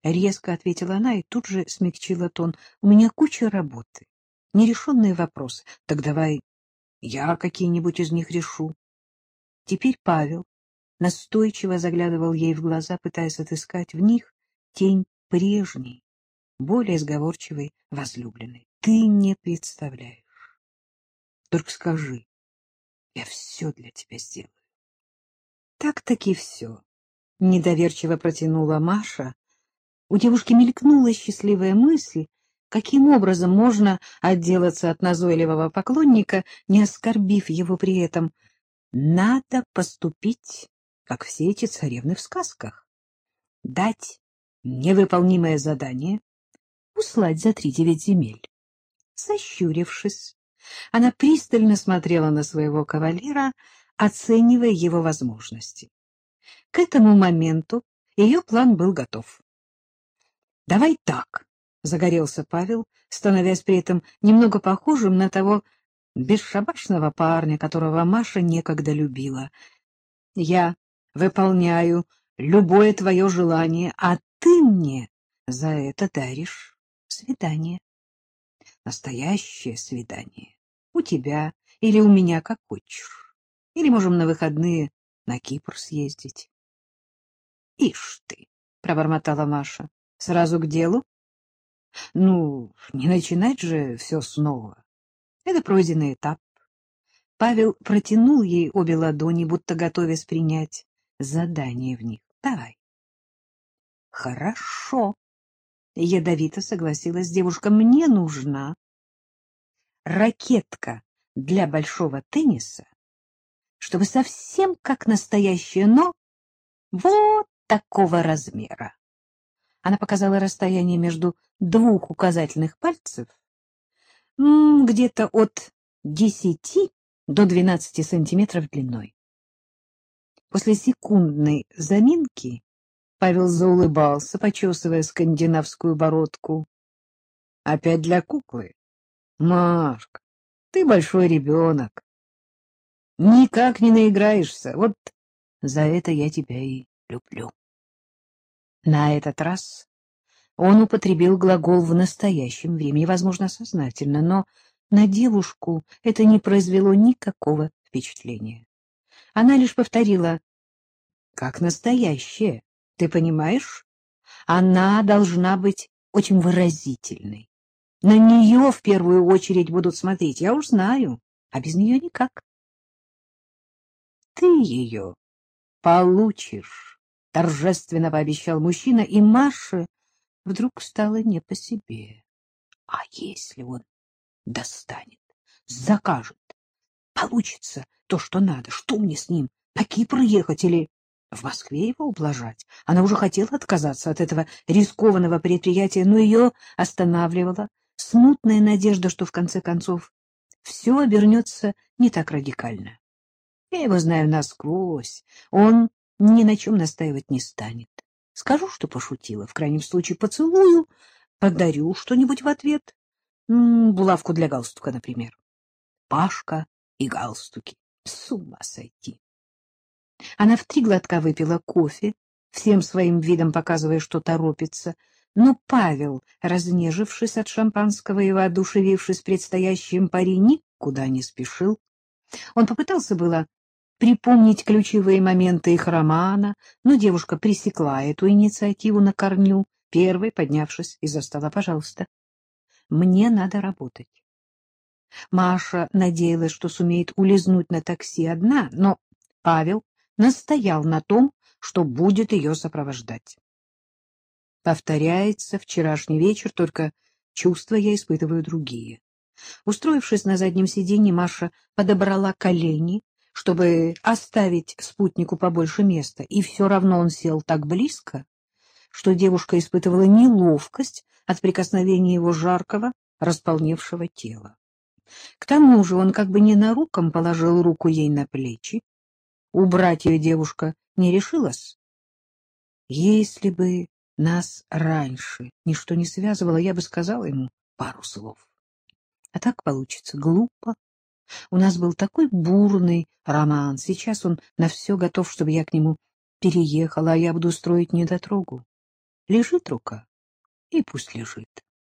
— резко ответила она и тут же смягчила тон. — У меня куча работы, нерешенные вопросы. Так давай я какие-нибудь из них решу. Теперь Павел настойчиво заглядывал ей в глаза, пытаясь отыскать в них тень прежней, более сговорчивой возлюбленной. Ты не представляешь. Только скажи, я все для тебя сделаю. Так-таки все. Недоверчиво протянула Маша. У девушки мелькнула счастливая мысль, каким образом можно отделаться от назойливого поклонника, не оскорбив его при этом. Надо поступить, как все эти царевны в сказках. Дать невыполнимое задание, услать за три девять земель. Сощурившись, она пристально смотрела на своего кавалера, оценивая его возможности. К этому моменту ее план был готов. — Давай так, — загорелся Павел, становясь при этом немного похожим на того бесшабашного парня, которого Маша некогда любила. — Я выполняю любое твое желание, а ты мне за это даришь свидание. Настоящее свидание. У тебя или у меня, как хочешь. Или можем на выходные на Кипр съездить. — Ишь ты, — пробормотала Маша, — сразу к делу? — Ну, не начинать же все снова. Это пройденный этап. Павел протянул ей обе ладони, будто готовясь принять задание в них. — Давай. — Хорошо, — ядовито согласилась девушка. — Мне нужна ракетка для большого тенниса, чтобы совсем как настоящая, но вот такого размера. Она показала расстояние между двух указательных пальцев, где-то от десяти до двенадцати сантиметров длиной. После секундной заминки Павел заулыбался, почесывая скандинавскую бородку. — Опять для куклы? — Машка, ты большой ребенок. Никак не наиграешься. Вот за это я тебя и люблю. На этот раз он употребил глагол в настоящем времени, возможно, сознательно, но на девушку это не произвело никакого впечатления. Она лишь повторила «как настоящее, ты понимаешь? Она должна быть очень выразительной. На нее в первую очередь будут смотреть, я уж знаю, а без нее никак». «Ты ее получишь». — торжественно пообещал мужчина, и Маше вдруг стало не по себе. А если он достанет, закажет, получится то, что надо, что мне с ним, на Кипр ехать или в Москве его ублажать? Она уже хотела отказаться от этого рискованного предприятия, но ее останавливала смутная надежда, что в конце концов все обернется не так радикально. Я его знаю насквозь. Он ни на чем настаивать не станет. Скажу, что пошутила, в крайнем случае поцелую, подарю что-нибудь в ответ. Булавку для галстука, например. Пашка и галстуки. С ума сойти. Она в три глотка выпила кофе, всем своим видом показывая, что торопится. Но Павел, разнежившись от шампанского и воодушевившись предстоящим пари, никуда не спешил. Он попытался было припомнить ключевые моменты их романа, но девушка пресекла эту инициативу на корню, первой поднявшись из-за стола. «Пожалуйста, мне надо работать». Маша надеялась, что сумеет улизнуть на такси одна, но Павел настоял на том, что будет ее сопровождать. Повторяется вчерашний вечер, только чувства я испытываю другие. Устроившись на заднем сиденье, Маша подобрала колени, чтобы оставить спутнику побольше места, и все равно он сел так близко, что девушка испытывала неловкость от прикосновения его жаркого, располневшего тела. К тому же он как бы ненаруком положил руку ей на плечи. Убрать ее девушка не решилась. Если бы нас раньше ничто не связывало, я бы сказала ему пару слов. А так получится глупо, у нас был такой бурный роман. Сейчас он на все готов, чтобы я к нему переехала, а я буду строить недотрогу. Лежит рука, и пусть лежит.